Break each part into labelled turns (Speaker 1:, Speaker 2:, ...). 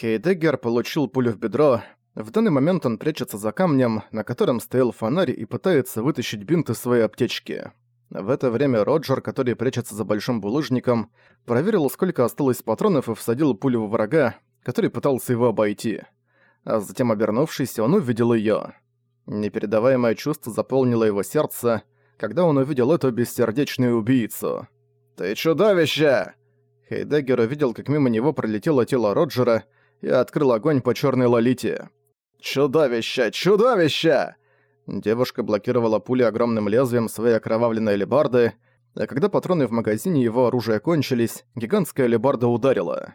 Speaker 1: Хейдеггер получил пулю в бедро. В данный момент он прячется за камнем, на котором стоял фонарь и пытается вытащить бинт из своей аптечки. В это время Роджер, который прячется за большим булыжником, проверил, сколько осталось патронов и всадил пулю в врага, который пытался его обойти. А затем, обернувшись, он увидел её. Непередаваемое чувство заполнило его сердце, когда он увидел эту бессердечную убийцу. «Ты чудовище!» Хейдеггер увидел, как мимо него пролетело тело Роджера и открыл огонь по черной лолите. «Чудовище! Чудовище!» Девушка блокировала пули огромным лезвием своей окровавленной алебарды, а когда патроны в магазине его оружия кончились, гигантская алебарда ударила.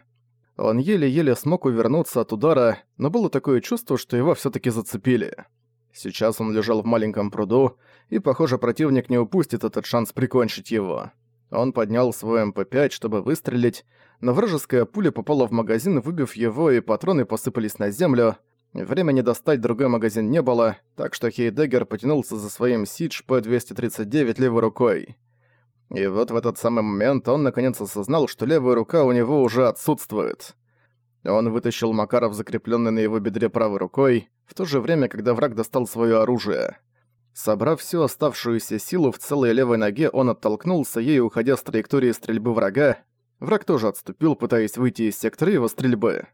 Speaker 1: Он еле-еле смог увернуться от удара, но было такое чувство, что его всё таки зацепили. Сейчас он лежал в маленьком пруду, и, похоже, противник не упустит этот шанс прикончить его. Он поднял свой МП-5, чтобы выстрелить, но вражеская пуля попала в магазин, выбив его, и патроны посыпались на землю. Времени достать другой магазин не было, так что Хейдеггер потянулся за своим SIG P-239 левой рукой. И вот в этот самый момент он наконец осознал, что левая рука у него уже отсутствует. Он вытащил Макаров, закрепленный на его бедре правой рукой, в то же время, когда враг достал свое оружие. Собрав всю оставшуюся силу в целой левой ноге, он оттолкнулся ею, уходя с траектории стрельбы врага. Враг тоже отступил, пытаясь выйти из сектора его стрельбы.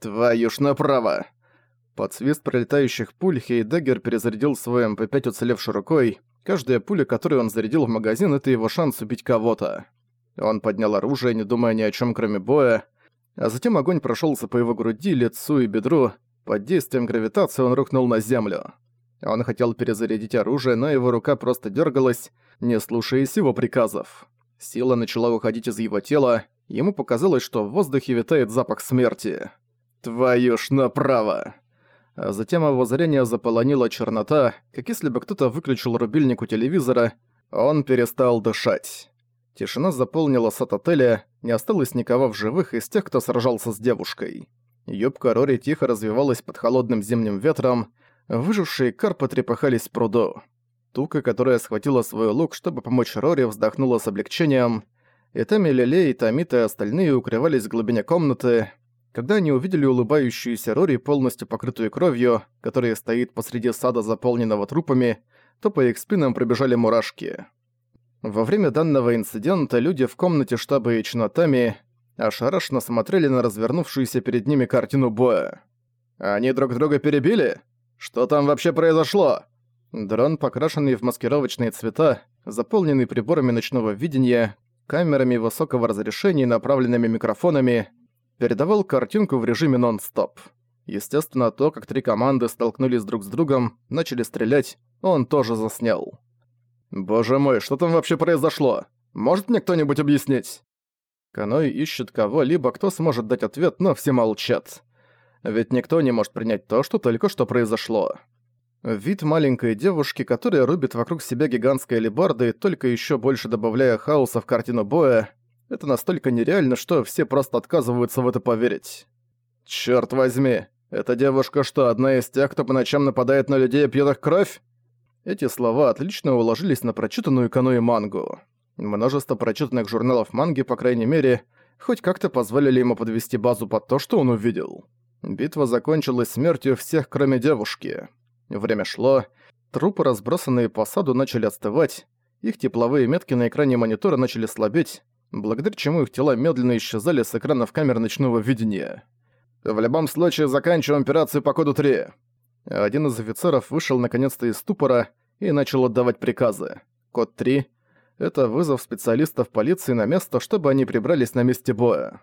Speaker 1: «Твою ж направо!» Под свист пролетающих пуль Хейдеггер перезарядил свой МП-5 уцелевшей рукой. Каждая пуля, которую он зарядил в магазин, это его шанс убить кого-то. Он поднял оружие, не думая ни о чем, кроме боя, а затем огонь прошелся по его груди, лицу и бедру. Под действием гравитации он рухнул на землю. Он хотел перезарядить оружие, но его рука просто дергалась, не слушаясь его приказов. Сила начала уходить из его тела, ему показалось, что в воздухе витает запах смерти. «Твою ж направо!» А затем его зрение заполонила чернота, как если бы кто-то выключил рубильник у телевизора, он перестал дышать. Тишина заполнила сад отеля, не осталось никого в живых из тех, кто сражался с девушкой. Юбка Рори тихо развивалась под холодным зимним ветром, выжившие карпы трепыхались в пруду. Тука, которая схватила свой лук, чтобы помочь Рори, вздохнула с облегчением. И Тами Лилей, Тамита и остальные укрывались в глубине комнаты. Когда они увидели улыбающуюся Рори, полностью покрытую кровью, которая стоит посреди сада, заполненного трупами, то по их спинам пробежали мурашки. Во время данного инцидента люди в комнате штаба и Ичнотами ошарашенно смотрели на развернувшуюся перед ними картину боя. «Они друг друга перебили? Что там вообще произошло?» Дрон, покрашенный в маскировочные цвета, заполненный приборами ночного видения, камерами высокого разрешения и направленными микрофонами, передавал картинку в режиме нон-стоп. Естественно, то, как три команды столкнулись друг с другом, начали стрелять, он тоже заснял. «Боже мой, что там вообще произошло? Может мне кто-нибудь объяснить?» Каной ищет кого-либо, кто сможет дать ответ, но все молчат. Ведь никто не может принять то, что только что произошло. Вид маленькой девушки, которая рубит вокруг себя гигантской алебардой, только еще больше добавляя хаоса в картину боя, это настолько нереально, что все просто отказываются в это поверить. Черт возьми, эта девушка что, одна из тех, кто по ночам нападает на людей и пьет их кровь? Эти слова отлично уложились на прочитанную каноэ мангу. Множество прочитанных журналов манги, по крайней мере, хоть как-то позволили ему подвести базу под то, что он увидел. Битва закончилась смертью всех, кроме девушки. Время шло, трупы, разбросанные по саду, начали остывать, их тепловые метки на экране монитора начали слабеть, благодаря чему их тела медленно исчезали с экранов камер ночного видения. «В любом случае, заканчиваем операцию по коду 3». Один из офицеров вышел наконец-то из ступора и начал отдавать приказы. Код 3 — это вызов специалистов полиции на место, чтобы они прибрались на месте боя.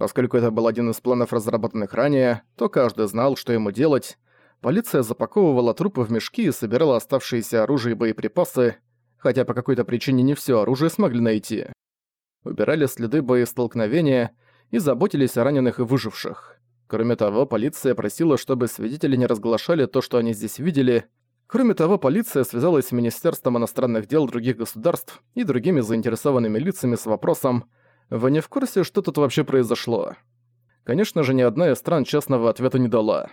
Speaker 1: Поскольку это был один из планов, разработанных ранее, то каждый знал, что ему делать. Полиция запаковывала трупы в мешки и собирала оставшиеся оружие и боеприпасы, хотя по какой-то причине не все оружие смогли найти убирали следы боестолкновения и заботились о раненых и выживших. Кроме того, полиция просила, чтобы свидетели не разглашали то, что они здесь видели. Кроме того, полиция связалась с Министерством иностранных дел других государств и другими заинтересованными лицами с вопросом «Вы не в курсе, что тут вообще произошло?» Конечно же, ни одна из стран честного ответа не дала.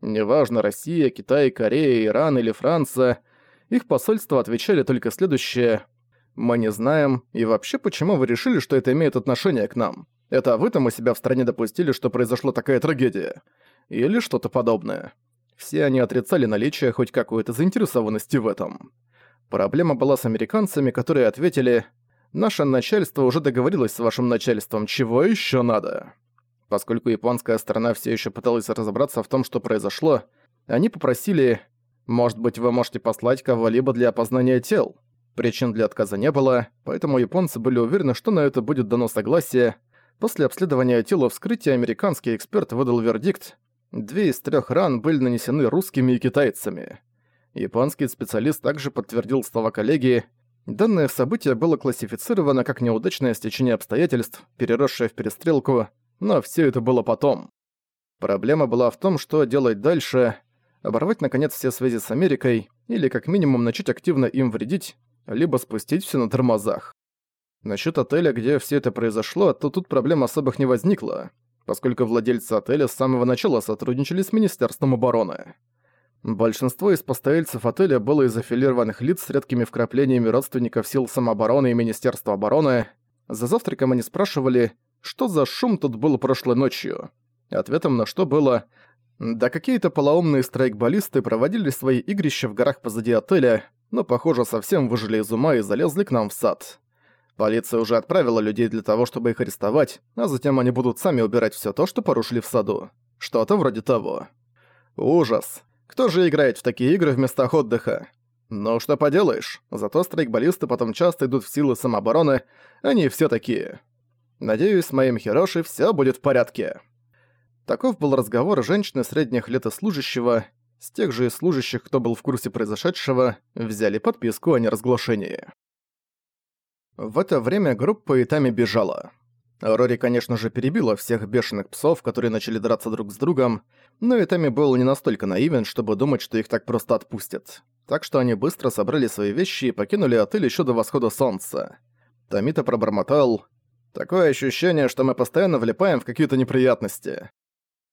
Speaker 1: Неважно, Россия, Китай, Корея, Иран или Франция, их посольства отвечали только следующее – мы не знаем, и вообще почему вы решили, что это имеет отношение к нам? Это вы там у себя в стране допустили, что произошла такая трагедия? Или что-то подобное? Все они отрицали наличие хоть какой-то заинтересованности в этом. Проблема была с американцами, которые ответили «Наше начальство уже договорилось с вашим начальством, чего еще надо?» Поскольку японская сторона все еще пыталась разобраться в том, что произошло, они попросили «Может быть, вы можете послать кого-либо для опознания тел?» Причин для отказа не было, поэтому японцы были уверены, что на это будет дано согласие. После обследования тела вскрытия американский эксперт выдал вердикт. Две из трех ран были нанесены русскими и китайцами. Японский специалист также подтвердил слова коллеги. Данное событие было классифицировано как неудачное стечение обстоятельств, переросшее в перестрелку, но все это было потом. Проблема была в том, что делать дальше, оборвать наконец все связи с Америкой или как минимум начать активно им вредить, либо спустить все на тормозах. Насчет отеля, где все это произошло, то тут проблем особых не возникло, поскольку владельцы отеля с самого начала сотрудничали с Министерством обороны. Большинство из постояльцев отеля было из аффилированных лиц с редкими вкраплениями родственников сил самообороны и Министерства обороны. За завтраком они спрашивали, что за шум тут был прошлой ночью. Ответом на что было «Да какие-то полоумные страйкболисты проводили свои игрища в горах позади отеля, но, похоже, совсем выжили из ума и залезли к нам в сад. Полиция уже отправила людей для того, чтобы их арестовать, а затем они будут сами убирать все то, что порушили в саду. Что-то вроде того. Ужас. Кто же играет в такие игры в местах отдыха? Ну что поделаешь, зато страйкболисты потом часто идут в силы самообороны, они все такие. Надеюсь, с моим Хироши все будет в порядке. Таков был разговор женщины средних лет и служащего. С тех же служащих, кто был в курсе произошедшего, взяли подписку о неразглашении. В это время группа Итами бежала. Рори, конечно же, перебила всех бешеных псов, которые начали драться друг с другом, но Итами был не настолько наивен, чтобы думать, что их так просто отпустят. Так что они быстро собрали свои вещи и покинули отель еще до восхода солнца. Тамита пробормотал Такое ощущение, что мы постоянно влипаем в какие-то неприятности.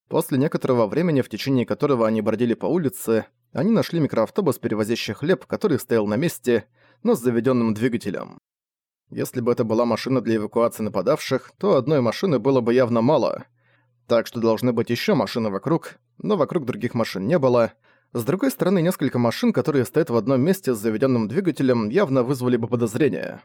Speaker 1: После некоторого времени, в течение которого они бродили по улице, они нашли микроавтобус, перевозящий хлеб, который стоял на месте, но с заведенным двигателем. Если бы это была машина для эвакуации нападавших, то одной машины было бы явно мало. Так что должны быть еще машины вокруг, но вокруг других машин не было. С другой стороны, несколько машин, которые стоят в одном месте с заведенным двигателем, явно вызвали бы подозрения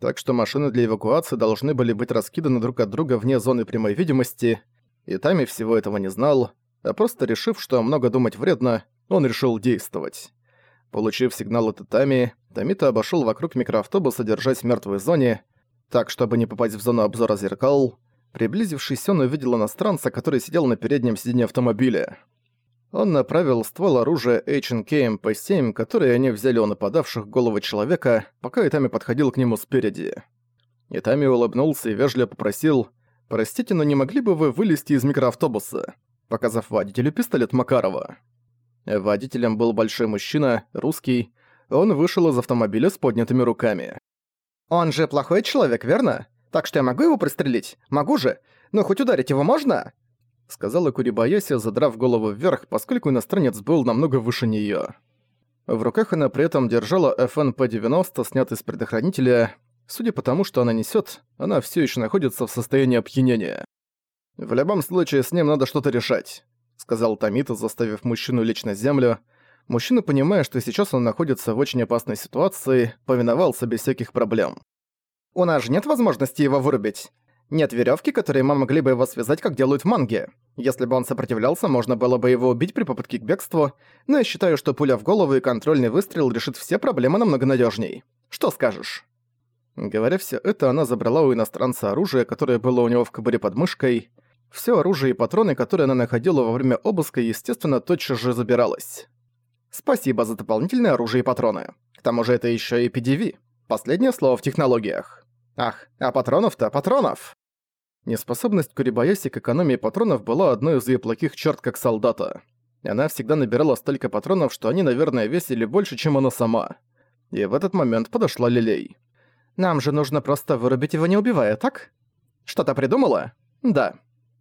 Speaker 1: так что машины для эвакуации должны были быть раскиданы друг от друга вне зоны прямой видимости, и Тами всего этого не знал, а просто решив, что много думать вредно, он решил действовать. Получив сигнал от Тами, Тамита обошел вокруг микроавтобуса, держась в мертвой зоне, так, чтобы не попасть в зону обзора зеркал. Приблизившись, он увидел иностранца, который сидел на переднем сиденье автомобиля. Он направил ствол оружия H&K MP7, который они взяли у нападавших головы человека, пока Итами подходил к нему спереди. Итами улыбнулся и вежливо попросил «Простите, но не могли бы вы вылезти из микроавтобуса?» показав водителю пистолет Макарова. Водителем был большой мужчина, русский. Он вышел из автомобиля с поднятыми руками.
Speaker 2: «Он же плохой человек, верно? Так что я могу его пристрелить? Могу же? Но хоть ударить его можно?»
Speaker 1: сказала Курибаяси, задрав голову вверх, поскольку иностранец был намного выше неё. В руках она при этом держала ФНП-90, снятый с предохранителя. Судя по тому, что она несёт, она всё ещё находится в состоянии опьянения. «В любом случае, с ним надо что-то решать», — сказал Томита, заставив мужчину лечь на землю. Мужчина, понимая, что сейчас он находится в очень опасной ситуации, повиновался без всяких проблем.
Speaker 2: «У нас же нет возможности его вырубить. Нет веревки, которой мы могли бы его связать, как делают в манге. Если бы он сопротивлялся, можно было бы его убить при попытке к бегству, но я считаю, что пуля в голову и контрольный выстрел решит все проблемы намного надежней. Что скажешь?»
Speaker 1: Говоря все это, она забрала у иностранца оружие, которое было у него в кобуре под мышкой. Все оружие и патроны, которые она находила во время обыска, естественно, тотчас же забиралось.
Speaker 2: «Спасибо за дополнительное оружие и патроны. К тому же это еще и PDV. Последнее слово в технологиях. Ах, а патронов-то патронов!»
Speaker 1: Неспособность Курибаяси к экономии патронов была одной из её плохих черт как солдата. Она всегда набирала столько патронов, что они, наверное, весили больше, чем она сама. И в этот момент подошла Лилей.
Speaker 2: «Нам же нужно просто вырубить его, не убивая, так? Что-то придумала?» «Да».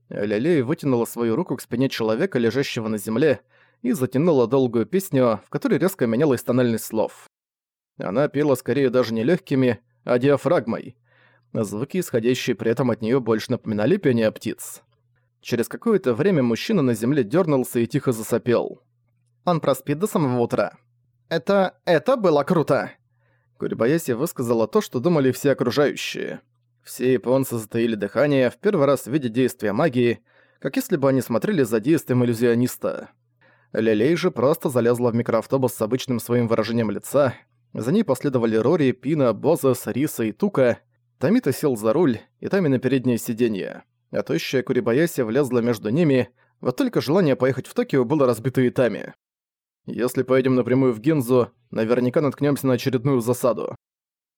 Speaker 1: Лилей вытянула свою руку к спине человека, лежащего на земле, и затянула долгую песню, в которой резко менялась тональность слов. Она пела скорее даже не легкими, а диафрагмой — Звуки, исходящие при этом от нее, больше напоминали пение птиц. Через какое-то время мужчина на земле дернулся и тихо засопел.
Speaker 2: Он проспит до самого утра. Это... это было круто!
Speaker 1: Курибаяси высказала то, что думали все окружающие. Все японцы затаили дыхание, в первый раз видя действия магии, как если бы они смотрели за действием иллюзиониста. Лилей же просто залезла в микроавтобус с обычным своим выражением лица. За ней последовали Рори, Пина, Бозас, Риса и Тука. Тамита сел за руль, и Тами на переднее сиденье. А тощая Курибаяси влезла между ними, вот только желание поехать в Токио было разбито и Тами. Если поедем напрямую в Гинзу, наверняка наткнемся на очередную засаду.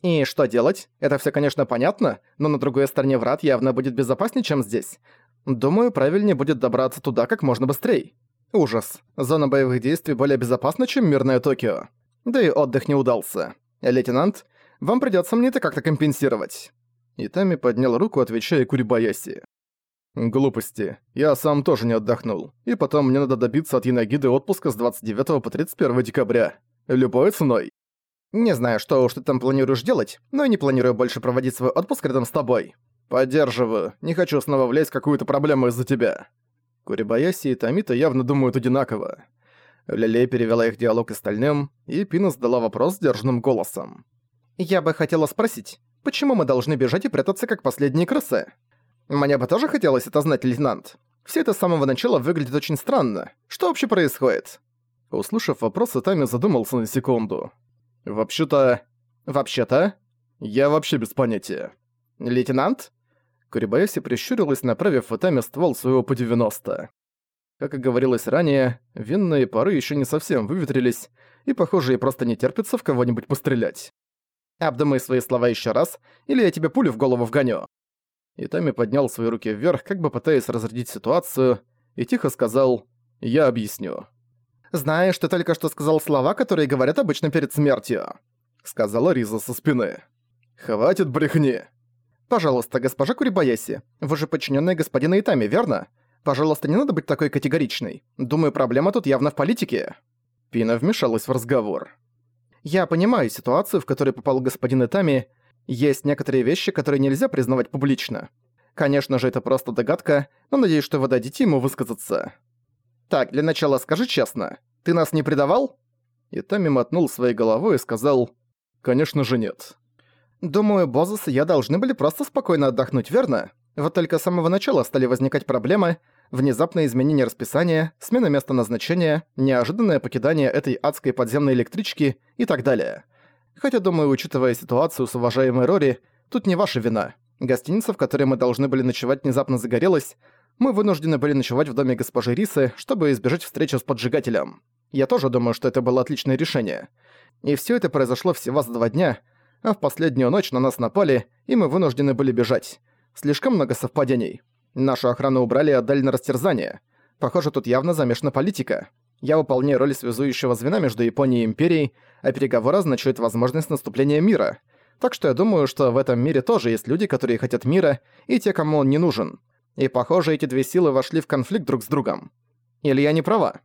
Speaker 2: И что делать? Это все, конечно, понятно, но на другой стороне врат явно будет безопаснее, чем здесь. Думаю, правильнее будет добраться туда как можно быстрее. Ужас. Зона боевых действий более безопасна, чем мирное Токио. Да и отдых не удался. Лейтенант, вам придётся мне это как-то компенсировать.
Speaker 1: Итами поднял руку, отвечая Курибаяси. Глупости. Я сам тоже не отдохнул. И потом мне надо добиться от Янагиды отпуска с 29 по 31 декабря. Любой ценой.
Speaker 2: Не знаю, что уж ты там планируешь делать, но я не планирую больше проводить свой отпуск рядом с тобой.
Speaker 1: Поддерживаю. Не хочу снова влезть в какую-то проблему из-за тебя. Курибаяси и Тамита явно думают одинаково. Лилей перевела их диалог остальным, и Пина задала вопрос сдержанным голосом.
Speaker 2: «Я бы хотела спросить, почему мы должны бежать и прятаться, как последние крысы?» Мне бы тоже хотелось это знать, лейтенант. Все это с самого начала выглядит очень странно. Что вообще происходит?»
Speaker 1: Услышав вопрос, Тами задумался на секунду. «Вообще-то... Вообще-то... Я вообще без понятия».
Speaker 2: «Лейтенант?»
Speaker 1: Курибаяси прищурилась, направив в Тами ствол своего по 90. Как и говорилось ранее, винные пары еще не совсем выветрились, и, похоже, ей просто не терпится в кого-нибудь пострелять.
Speaker 2: «Обдумай свои слова еще раз, или я тебе пулю в голову вгоню».
Speaker 1: И Тами поднял свои руки вверх, как бы пытаясь разрядить ситуацию, и тихо сказал «Я объясню».
Speaker 2: «Знаешь, ты только что сказал слова, которые говорят обычно перед смертью», — сказала Риза со спины.
Speaker 1: «Хватит брехни!»
Speaker 2: «Пожалуйста, госпожа Курибаяси, вы же подчиненная господина Итами, верно? Пожалуйста, не надо быть такой категоричной. Думаю, проблема тут явно в политике».
Speaker 1: Пина вмешалась в разговор.
Speaker 2: «Я понимаю ситуацию, в которой попал господин Итами, есть некоторые вещи, которые нельзя признавать публично. Конечно же, это просто догадка, но надеюсь, что вы дадите ему высказаться. Так, для начала скажи честно, ты нас не предавал?
Speaker 1: И Тами мотнул своей головой и сказал, «Конечно же нет».
Speaker 2: Думаю, Бозус и я должны были просто спокойно отдохнуть, верно? Вот только с самого начала стали возникать проблемы, внезапное изменение расписания, смена места назначения, неожиданное покидание этой адской подземной электрички и так далее. Хотя, думаю, учитывая ситуацию с уважаемой Рори, тут не ваша вина. Гостиница, в которой мы должны были ночевать, внезапно загорелась. Мы вынуждены были ночевать в доме госпожи Рисы, чтобы избежать встречи с поджигателем. Я тоже думаю, что это было отличное решение. И все это произошло всего за два дня, а в последнюю ночь на нас напали, и мы вынуждены были бежать. Слишком много совпадений. Нашу охрану убрали и отдали на растерзание. Похоже, тут явно замешана политика. Я выполняю роль связующего звена между Японией и Империей, а переговоры означают возможность наступления мира. Так что я думаю, что в этом мире тоже есть люди, которые хотят мира, и те, кому он не нужен. И похоже, эти две силы вошли в конфликт друг с другом. Или я не права?